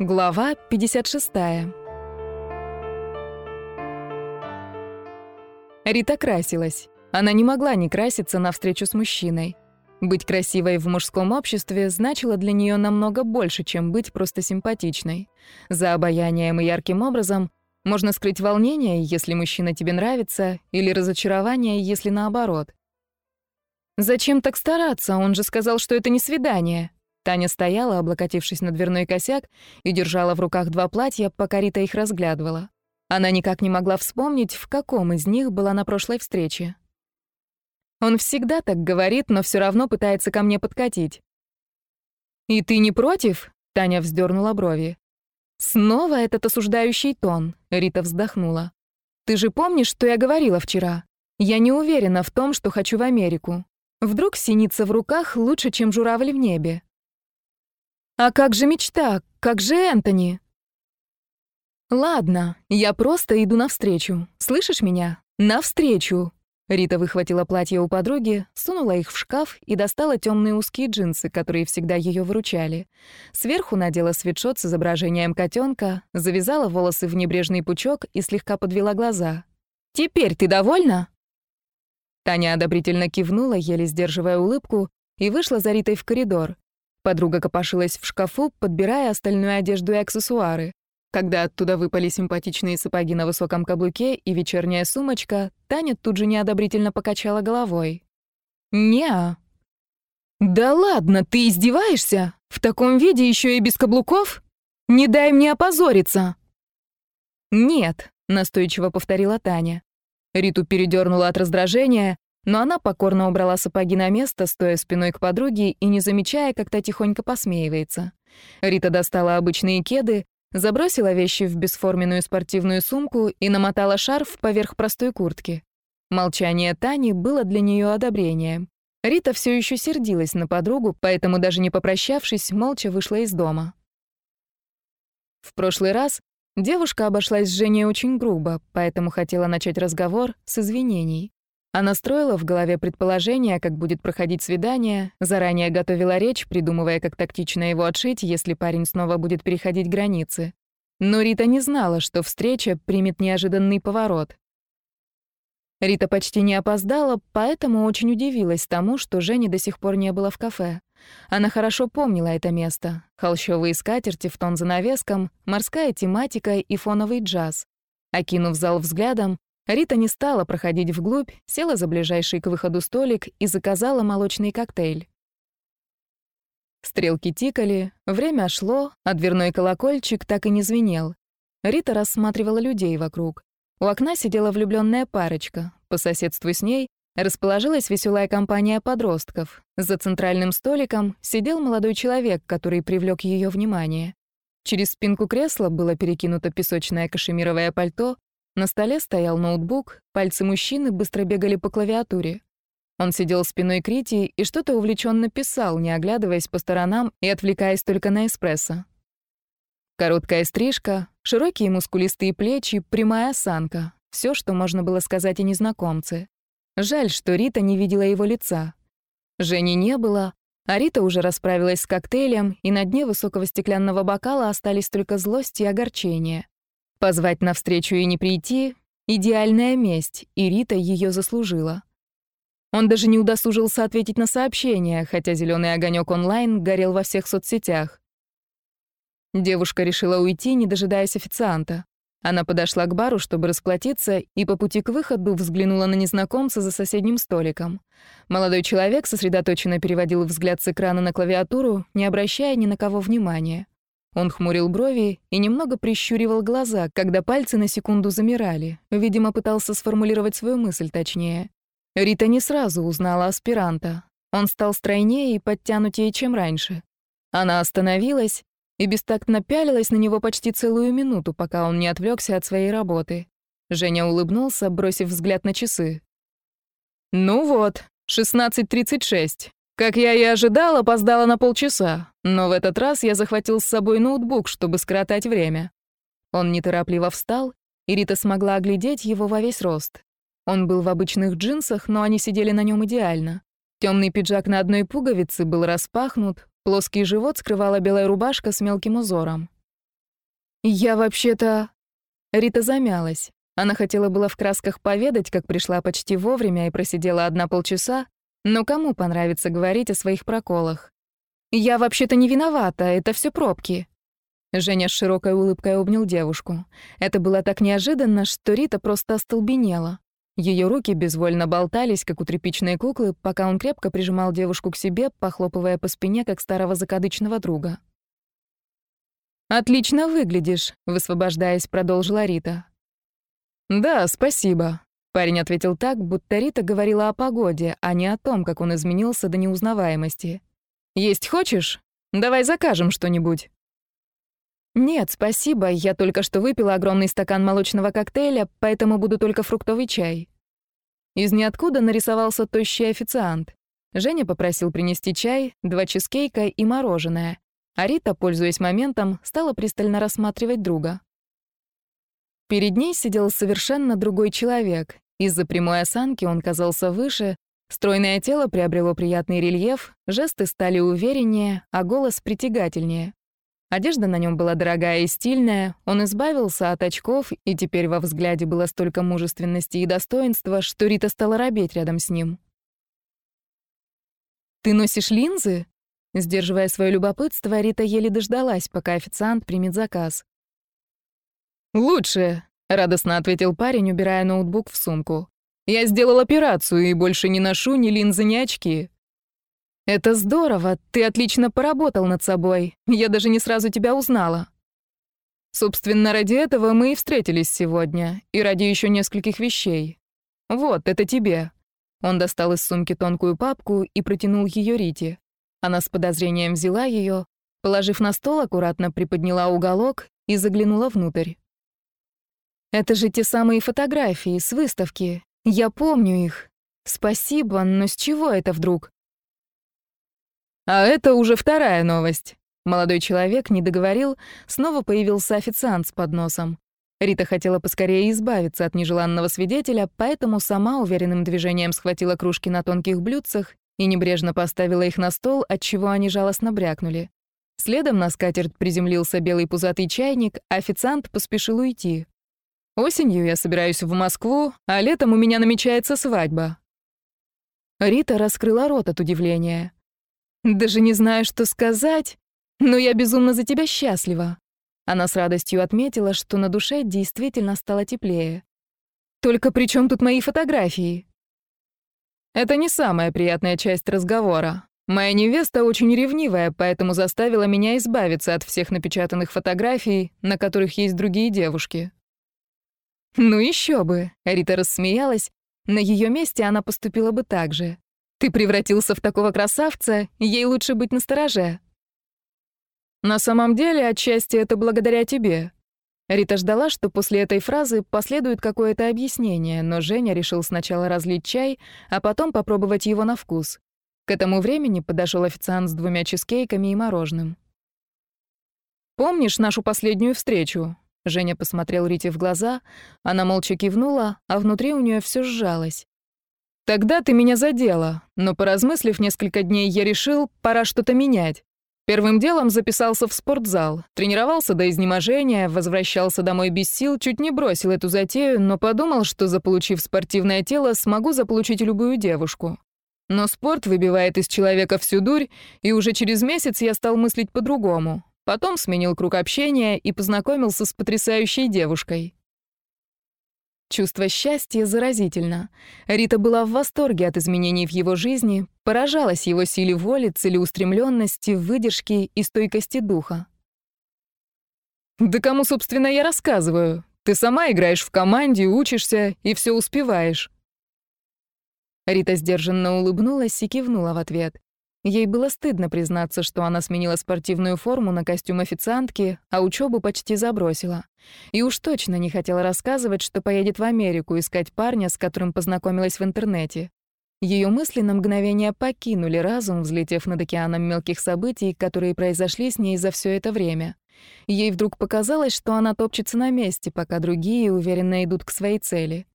Глава 56. Рита красилась. Она не могла не краситься на встречу с мужчиной. Быть красивой в мужском обществе значило для нее намного больше, чем быть просто симпатичной. За обаянием и ярким образом можно скрыть волнение, если мужчина тебе нравится, или разочарование, если наоборот. «Зачем так стараться? Он же сказал, что это не свидание», Таня стояла, облокотившись на дверной косяк, и держала в руках два платья, пока Рита их разглядывала. Она никак не могла вспомнить, в каком из них была на прошлой встрече. Он всегда так говорит, но все равно пытается ко мне подкатить. «И ты не против?» — Таня вздернула брови. «Снова этот осуждающий тон», — Рита вздохнула. «Ты же помнишь, что я говорила вчера? Я не уверена в том, что хочу в Америку. Вдруг синица в руках лучше, чем журавль в небе. А как же мечта? Как же Энтони? Ладно, я просто иду навстречу. Слышишь меня? Навстречу. Рита выхватила платье у подруги, сунула их в шкаф и достала темные узкие джинсы, которые всегда ее выручали. Сверху надела свитшот с изображением котенка, завязала волосы в небрежный пучок и слегка подвела глаза. «Теперь ты довольна?» Таня одобрительно кивнула, еле сдерживая улыбку, и вышла за Ритой в коридор. Подруга копошилась в шкафу, подбирая остальную одежду и аксессуары. Когда оттуда выпали симпатичные сапоги на высоком каблуке и вечерняя сумочка, Таня тут же неодобрительно покачала головой. «Не-а». «Да ладно, ты издеваешься? В таком виде еще и без каблуков? Не дай мне опозориться!» «Нет», — настойчиво повторила Таня. Риту передернула от раздражения, но она покорно убрала сапоги на место, стоя спиной к подруге и не замечая, как та тихонько посмеивается. Рита достала обычные кеды, забросила вещи в бесформенную спортивную сумку и намотала шарф поверх простой куртки. Молчание Тани было для нее одобрением. Рита все еще сердилась на подругу, поэтому даже не попрощавшись, молча вышла из дома. В прошлый раз девушка обошлась с Женей очень грубо, поэтому хотела начать разговор с извинений. Она строила в голове предположения, как будет проходить свидание, заранее готовила речь, придумывая, как тактично его отшить, если парень снова будет переходить границы. Но Рита не знала, что встреча примет неожиданный поворот. Рита почти не опоздала, поэтому очень удивилась тому, что Жени до сих пор не было в кафе. Она хорошо помнила это место. Холщовые скатерти в тон занавеском, морская тематика и фоновый джаз. Окинув зал взглядом, Рита не стала проходить вглубь, села за ближайший к выходу столик и заказала молочный коктейль. Стрелки тикали, время шло, а дверной колокольчик так и не звенел. Рита рассматривала людей вокруг. У окна сидела влюбленная парочка. По соседству с ней расположилась веселая компания подростков. За центральным столиком сидел молодой человек, который привлек ее внимание. Через спинку кресла было перекинуто песочное кашемировое пальто, на столе стоял ноутбук, пальцы мужчины быстро бегали по клавиатуре. Он сидел спиной к Рите и что-то увлеченно писал, не оглядываясь по сторонам и отвлекаясь только на эспрессо. Короткая стрижка, широкие мускулистые плечи, прямая осанка — все, что можно было сказать о незнакомце. Жаль, что Рита не видела его лица. Жени не было, а Рита уже расправилась с коктейлем, и на дне высокого стеклянного бокала остались только злость и огорчение. Позвать навстречу и не прийти — идеальная месть, и Рита ее заслужила. Он даже не удосужился ответить на сообщение, хотя зеленый огонек онлайн горел во всех соцсетях. Девушка решила уйти, не дожидаясь официанта. Она подошла к бару, чтобы расплатиться, и по пути к выходу взглянула на незнакомца за соседним столиком. Молодой человек сосредоточенно переводил взгляд с экрана на клавиатуру, не обращая ни на кого внимания. Он хмурил брови и немного прищуривал глаза, когда пальцы на секунду замирали. Видимо, пытался сформулировать свою мысль точнее. Рита не сразу узнала аспиранта. Он стал стройнее и подтянутее, чем раньше. Она остановилась и бестактно пялилась на него почти целую минуту, пока он не отвлекся от своей работы. Женя улыбнулся, бросив взгляд на часы. «Ну вот, 16.36. Как я и ожидал, опоздала на полчаса, но в этот раз я захватил с собой ноутбук, чтобы скоротать время. Он неторопливо встал, и Рита смогла оглядеть его во весь рост. Он был в обычных джинсах, но они сидели на нем идеально. Темный пиджак на одной пуговице был распахнут, плоский живот скрывала белая рубашка с мелким узором. Я вообще-то...» Рита замялась. Она хотела было в красках поведать, как пришла почти вовремя и просидела одна полчаса, но кому понравится говорить о своих проколах? «Я вообще-то не виновата, это все пробки». Женя с широкой улыбкой обнял девушку. Это было так неожиданно, что Рита просто остолбенела. Ее руки безвольно болтались, как у тряпичной куклы, пока он крепко прижимал девушку к себе, похлопывая по спине, как старого закадычного друга. «Отлично выглядишь», — высвобождаясь, продолжила Рита. «Да, спасибо», — парень ответил так, будто Рита говорила о погоде, а не о том, как он изменился до неузнаваемости. «Есть хочешь? Давай закажем что-нибудь». «Нет, спасибо, я только что выпила огромный стакан молочного коктейля, поэтому буду только фруктовый чай». Из ниоткуда нарисовался тощий официант. Женя попросил принести чай, два чизкейка и мороженое, а Рита, пользуясь моментом, стала пристально рассматривать друга. Перед ней сидел совершенно другой человек. Из-за прямой осанки он казался выше, стройное тело приобрело приятный рельеф, жесты стали увереннее, а голос притягательнее. Одежда на нем была дорогая и стильная, он избавился от очков, и теперь во взгляде было столько мужественности и достоинства, что Рита стала робеть рядом с ним. «Ты носишь линзы?» Сдерживая свое любопытство, Рита еле дождалась, пока официант примет заказ. «Лучше», — радостно ответил парень, убирая ноутбук в сумку. «Я сделал операцию и больше не ношу ни линзы, ни очки. «Это здорово, ты отлично поработал над собой. Я даже не сразу тебя узнала». Собственно, ради этого мы и встретились сегодня, и ради еще нескольких вещей. Вот, это тебе. Он достал из сумки тонкую папку и протянул ее Рите. Она с подозрением взяла ее, положив на стол, аккуратно приподняла уголок и заглянула внутрь. «Это же те самые фотографии с выставки. Я помню их. Спасибо, но с чего это вдруг?» А это уже вторая новость. Молодой человек не договорил, снова появился официант с подносом. Рита хотела поскорее избавиться от нежеланного свидетеля, поэтому сама уверенным движением схватила кружки на тонких блюдцах и небрежно поставила их на стол, отчего они жалостно брякнули. Следом на скатерть приземлился белый пузатый чайник, а официант поспешил уйти. «Осенью я собираюсь в Москву, а летом у меня намечается свадьба». Рита раскрыла рот от удивления. Даже не знаю, что сказать, но я безумно за тебя счастлива. Она с радостью отметила, что на душе действительно стало теплее. Только при чем тут мои фотографии? Это не самая приятная часть разговора. Моя невеста очень ревнивая, поэтому заставила меня избавиться от всех напечатанных фотографий, на которых есть другие девушки. Ну еще бы, Рита рассмеялась. На ее месте она поступила бы так же. Ты превратился в такого красавца, ей лучше быть настороже. На самом деле, отчасти это благодаря тебе. Рита ждала, что после этой фразы последует какое-то объяснение, но Женя решил сначала разлить чай, а потом попробовать его на вкус. К этому времени подошел официант с двумя чизкейками и мороженым. «Помнишь нашу последнюю встречу?» Женя посмотрел Рите в глаза, она молча кивнула, а внутри у нее все сжалось. Тогда ты меня задела, но поразмыслив несколько дней, я решил, пора что-то менять. Первым делом записался в спортзал, тренировался до изнеможения, возвращался домой без сил, чуть не бросил эту затею, но подумал, что заполучив спортивное тело, смогу заполучить любую девушку. Но спорт выбивает из человека всю дурь, и уже через месяц я стал мыслить по-другому. Потом сменил круг общения и познакомился с потрясающей девушкой. Чувство счастья заразительно. Рита была в восторге от изменений в его жизни, поражалась его силе воли, целеустремленности, выдержки и стойкости духа. «Да кому, собственно, я рассказываю? Ты сама играешь в команде, учишься и все успеваешь». Рита сдержанно улыбнулась и кивнула в ответ. Ей было стыдно признаться, что она сменила спортивную форму на костюм официантки, а учебу почти забросила. И уж точно не хотела рассказывать, что поедет в Америку искать парня, с которым познакомилась в интернете. Ее мысли на мгновение покинули разум, взлетев над океаном мелких событий, которые произошли с ней за все это время. Ей вдруг показалось, что она топчется на месте, пока другие уверенно идут к своей цели.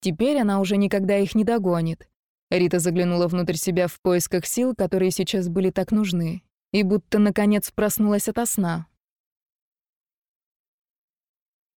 Теперь она уже никогда их не догонит. Рита заглянула внутрь себя в поисках сил, которые сейчас были так нужны, и будто наконец проснулась ото сна.